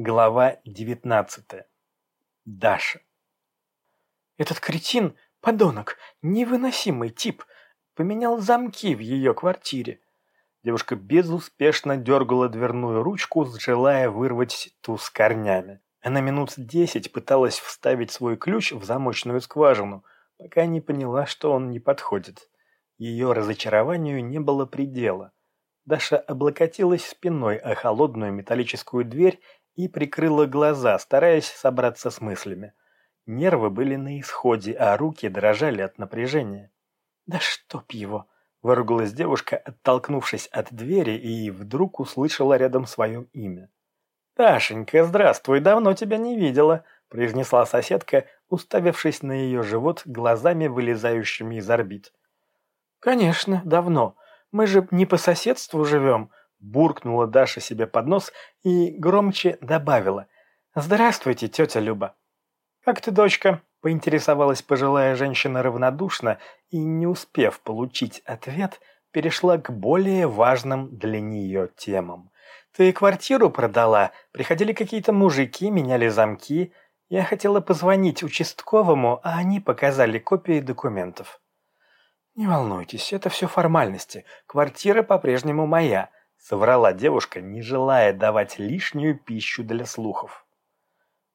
Глава 19. Даша. Этот кретин, подонок, невыносимый тип, поменял замки в ее квартире. Девушка безуспешно дергала дверную ручку, желая вырвать ту с корнями. Она минут десять пыталась вставить свой ключ в замочную скважину, пока не поняла, что он не подходит. Ее разочарованию не было предела. Даша облокотилась спиной о холодную металлическую дверь и прикрыла глаза, стараясь собраться с мыслями. Нервы были на исходе, а руки дрожали от напряжения. «Да чтоб его!» – выругалась девушка, оттолкнувшись от двери, и вдруг услышала рядом свое имя. «Дашенька, здравствуй, давно тебя не видела», – произнесла соседка, уставившись на ее живот глазами, вылезающими из орбит. «Конечно, давно. Мы же не по соседству живем», Буркнула Даша себе под нос и громче добавила. «Здравствуйте, тетя Люба». «Как ты, дочка?» – поинтересовалась пожилая женщина равнодушно и, не успев получить ответ, перешла к более важным для нее темам. «Ты квартиру продала? Приходили какие-то мужики, меняли замки. Я хотела позвонить участковому, а они показали копии документов». «Не волнуйтесь, это все формальности. Квартира по-прежнему моя соврала девушка, не желая давать лишнюю пищу для слухов.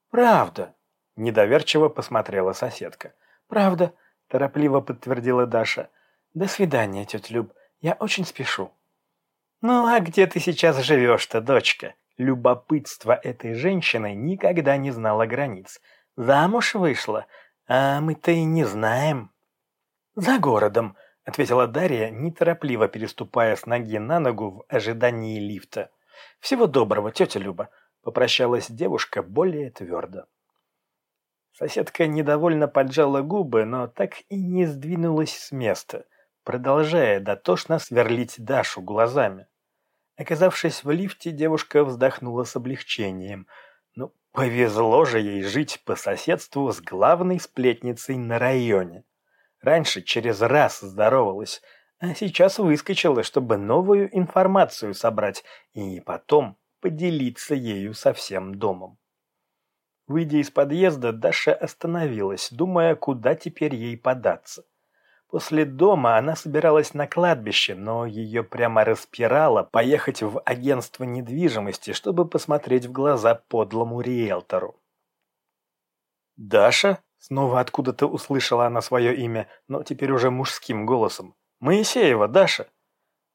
«Правда», – недоверчиво посмотрела соседка. «Правда», – торопливо подтвердила Даша. «До свидания, тетя Люб, я очень спешу». «Ну а где ты сейчас живешь-то, дочка?» Любопытство этой женщины никогда не знало границ. «Замуж вышла, а мы-то и не знаем». «За городом», — ответила Дарья, неторопливо переступая с ноги на ногу в ожидании лифта. «Всего доброго, тетя Люба», — попрощалась девушка более твердо. Соседка недовольно поджала губы, но так и не сдвинулась с места, продолжая дотошно сверлить Дашу глазами. Оказавшись в лифте, девушка вздохнула с облегчением. Ну, повезло же ей жить по соседству с главной сплетницей на районе. Раньше через раз здоровалась, а сейчас выскочила, чтобы новую информацию собрать и потом поделиться ею со всем домом. Выйдя из подъезда, Даша остановилась, думая, куда теперь ей податься. После дома она собиралась на кладбище, но ее прямо распирало поехать в агентство недвижимости, чтобы посмотреть в глаза подлому риэлтору. «Даша?» Снова откуда-то услышала она свое имя, но теперь уже мужским голосом. «Моисеева, Даша!»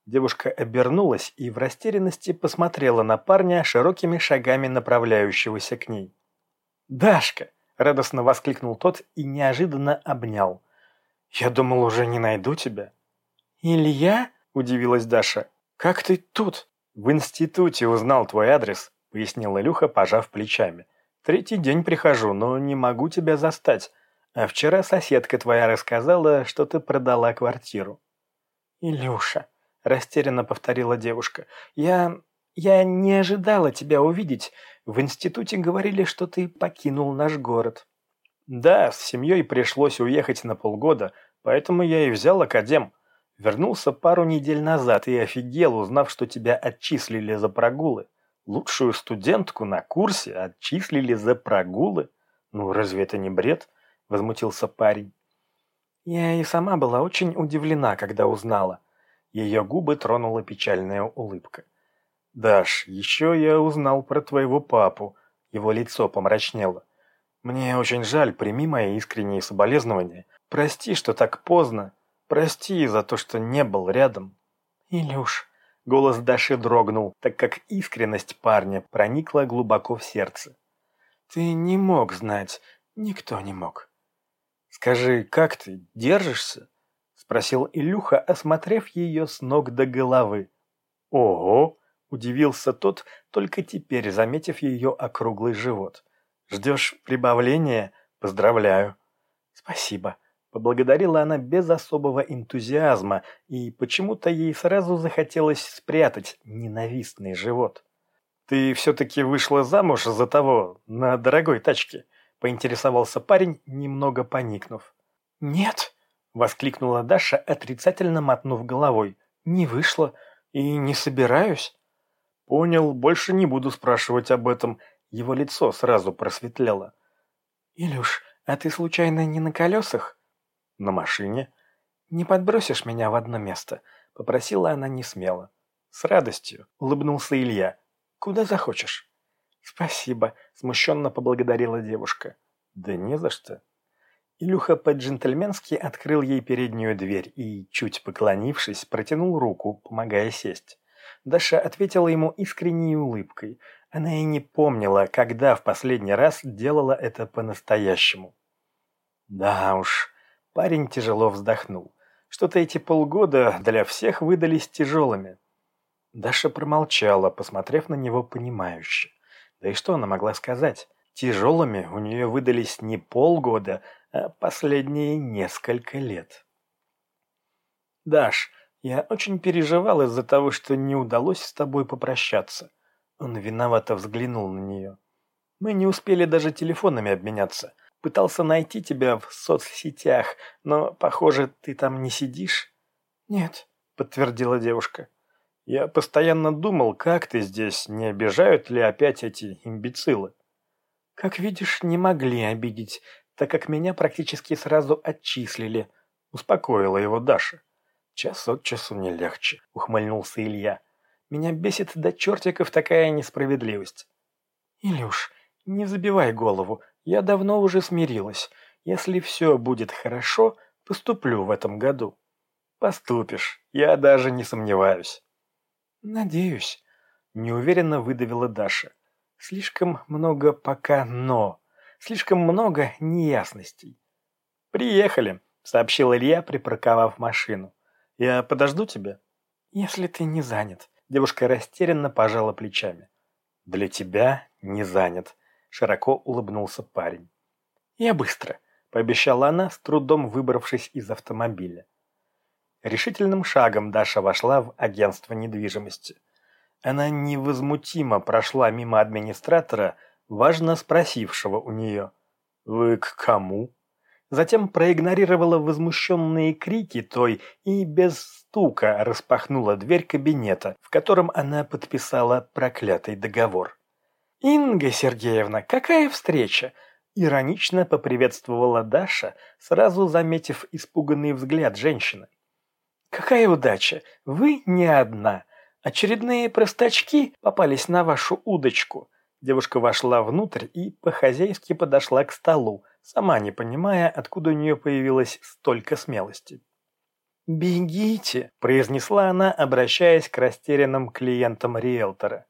Девушка обернулась и в растерянности посмотрела на парня широкими шагами направляющегося к ней. «Дашка!» – радостно воскликнул тот и неожиданно обнял. «Я думал, уже не найду тебя». «Илья?» – удивилась Даша. «Как ты тут?» «В институте узнал твой адрес», – пояснил Илюха, пожав плечами. Третий день прихожу, но не могу тебя застать. А вчера соседка твоя рассказала, что ты продала квартиру». «Илюша», – растерянно повторила девушка, – «я... я не ожидала тебя увидеть. В институте говорили, что ты покинул наш город». «Да, с семьей пришлось уехать на полгода, поэтому я и взял академ. Вернулся пару недель назад и офигел, узнав, что тебя отчислили за прогулы. Лучшую студентку на курсе отчислили за прогулы. Ну, разве это не бред? Возмутился парень. Я и сама была очень удивлена, когда узнала. Ее губы тронула печальная улыбка. «Даш, еще я узнал про твоего папу». Его лицо помрачнело. «Мне очень жаль, прими мои искренние соболезнования. Прости, что так поздно. Прости за то, что не был рядом». «Илюш, Голос Даши дрогнул, так как искренность парня проникла глубоко в сердце. «Ты не мог знать, никто не мог». «Скажи, как ты, держишься?» — спросил Илюха, осмотрев ее с ног до головы. «Ого!» — удивился тот, только теперь заметив ее округлый живот. «Ждешь прибавления? Поздравляю!» «Спасибо!» Поблагодарила она без особого энтузиазма, и почему-то ей сразу захотелось спрятать ненавистный живот. «Ты все-таки вышла замуж за того, на дорогой тачке?» – поинтересовался парень, немного поникнув. «Нет!» – воскликнула Даша, отрицательно мотнув головой. «Не вышла и не собираюсь». «Понял, больше не буду спрашивать об этом. Его лицо сразу просветлело. «Илюш, а ты случайно не на колесах?» «На машине». «Не подбросишь меня в одно место?» — попросила она не смело. «С радостью», — улыбнулся Илья. «Куда захочешь». «Спасибо», — смущенно поблагодарила девушка. «Да не за что». Илюха по-джентльменски открыл ей переднюю дверь и, чуть поклонившись, протянул руку, помогая сесть. Даша ответила ему искренней улыбкой. Она и не помнила, когда в последний раз делала это по-настоящему. Да уж, парень тяжело вздохнул. Что-то эти полгода для всех выдались тяжелыми. Даша промолчала, посмотрев на него понимающе. Да и что она могла сказать? Тяжелыми у нее выдались не полгода, а последние несколько лет. «Даш, я очень переживал из-за того, что не удалось с тобой попрощаться». Он виновато взглянул на нее. «Мы не успели даже телефонами обменяться. Пытался найти тебя в соцсетях, но, похоже, ты там не сидишь». «Нет», — подтвердила девушка. Я постоянно думал, как ты здесь, не обижают ли опять эти имбецилы. Как видишь, не могли обидеть, так как меня практически сразу отчислили. Успокоила его Даша. Час от часу не легче, ухмыльнулся Илья. Меня бесит до чертиков такая несправедливость. Илюш, не забивай голову, я давно уже смирилась. Если все будет хорошо, поступлю в этом году. Поступишь, я даже не сомневаюсь. «Надеюсь», — неуверенно выдавила Даша. «Слишком много пока «но». Слишком много неясностей». «Приехали», — сообщил Илья, припарковав машину. «Я подожду тебя?» «Если ты не занят». Девушка растерянно пожала плечами. «Для тебя не занят», — широко улыбнулся парень. «Я быстро», — пообещала она, с трудом выбравшись из автомобиля. Решительным шагом Даша вошла в агентство недвижимости. Она невозмутимо прошла мимо администратора, важно спросившего у нее «Вы к кому?». Затем проигнорировала возмущенные крики той и без стука распахнула дверь кабинета, в котором она подписала проклятый договор. «Инга Сергеевна, какая встреча!» Иронично поприветствовала Даша, сразу заметив испуганный взгляд женщины. Какая удача! Вы не одна. Очередные простачки попались на вашу удочку. Девушка вошла внутрь и по-хозяйски подошла к столу, сама не понимая, откуда у нее появилось столько смелости. «Бегите!» – произнесла она, обращаясь к растерянным клиентам риэлтора.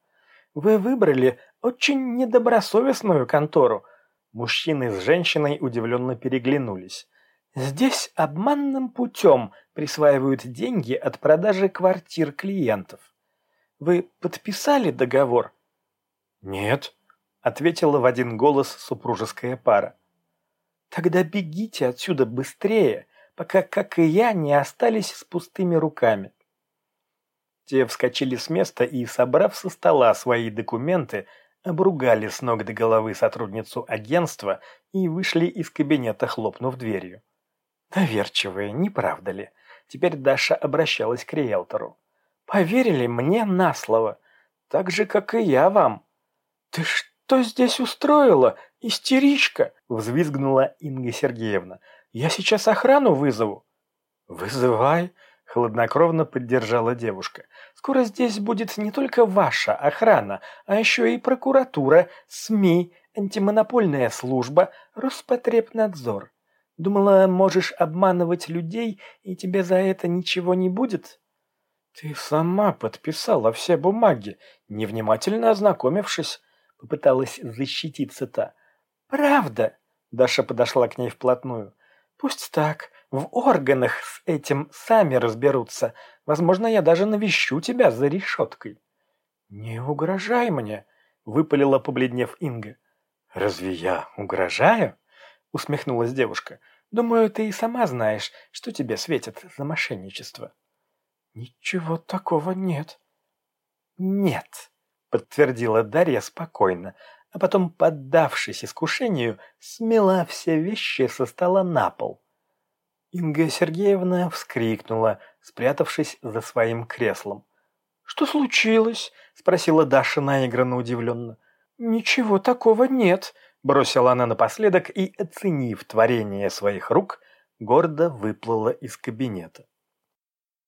«Вы выбрали очень недобросовестную контору». Мужчины с женщиной удивленно переглянулись. Здесь обманным путем присваивают деньги от продажи квартир клиентов. Вы подписали договор? Нет, ответила в один голос супружеская пара. Тогда бегите отсюда быстрее, пока, как и я, не остались с пустыми руками. Те вскочили с места и, собрав со стола свои документы, обругали с ног до головы сотрудницу агентства и вышли из кабинета, хлопнув дверью. Доверчивые, не правда ли? Теперь Даша обращалась к риэлтору. Поверили мне на слово, так же, как и я вам. Ты что здесь устроила, истеричка? Взвизгнула Инга Сергеевна. Я сейчас охрану вызову. Вызывай, хладнокровно поддержала девушка. Скоро здесь будет не только ваша охрана, а еще и прокуратура, СМИ, антимонопольная служба, Роспотребнадзор. Думала, можешь обманывать людей, и тебе за это ничего не будет? Ты сама подписала все бумаги, невнимательно ознакомившись, попыталась защититься та. Правда? Даша подошла к ней вплотную. Пусть так. В органах с этим сами разберутся. Возможно, я даже навещу тебя за решеткой. Не угрожай мне, выпалила, побледнев Инга. Разве я угрожаю? усмехнулась девушка. Думаю, ты и сама знаешь, что тебе светит за мошенничество. Ничего такого нет. Нет, подтвердила Дарья спокойно, а потом, поддавшись искушению, смела все вещи со стола на пол. Инга Сергеевна вскрикнула, спрятавшись за своим креслом. «Что случилось?» — спросила Даша наигранно удивленно. «Ничего такого нет», — бросила она напоследок и, оценив творение своих рук, гордо выплыла из кабинета.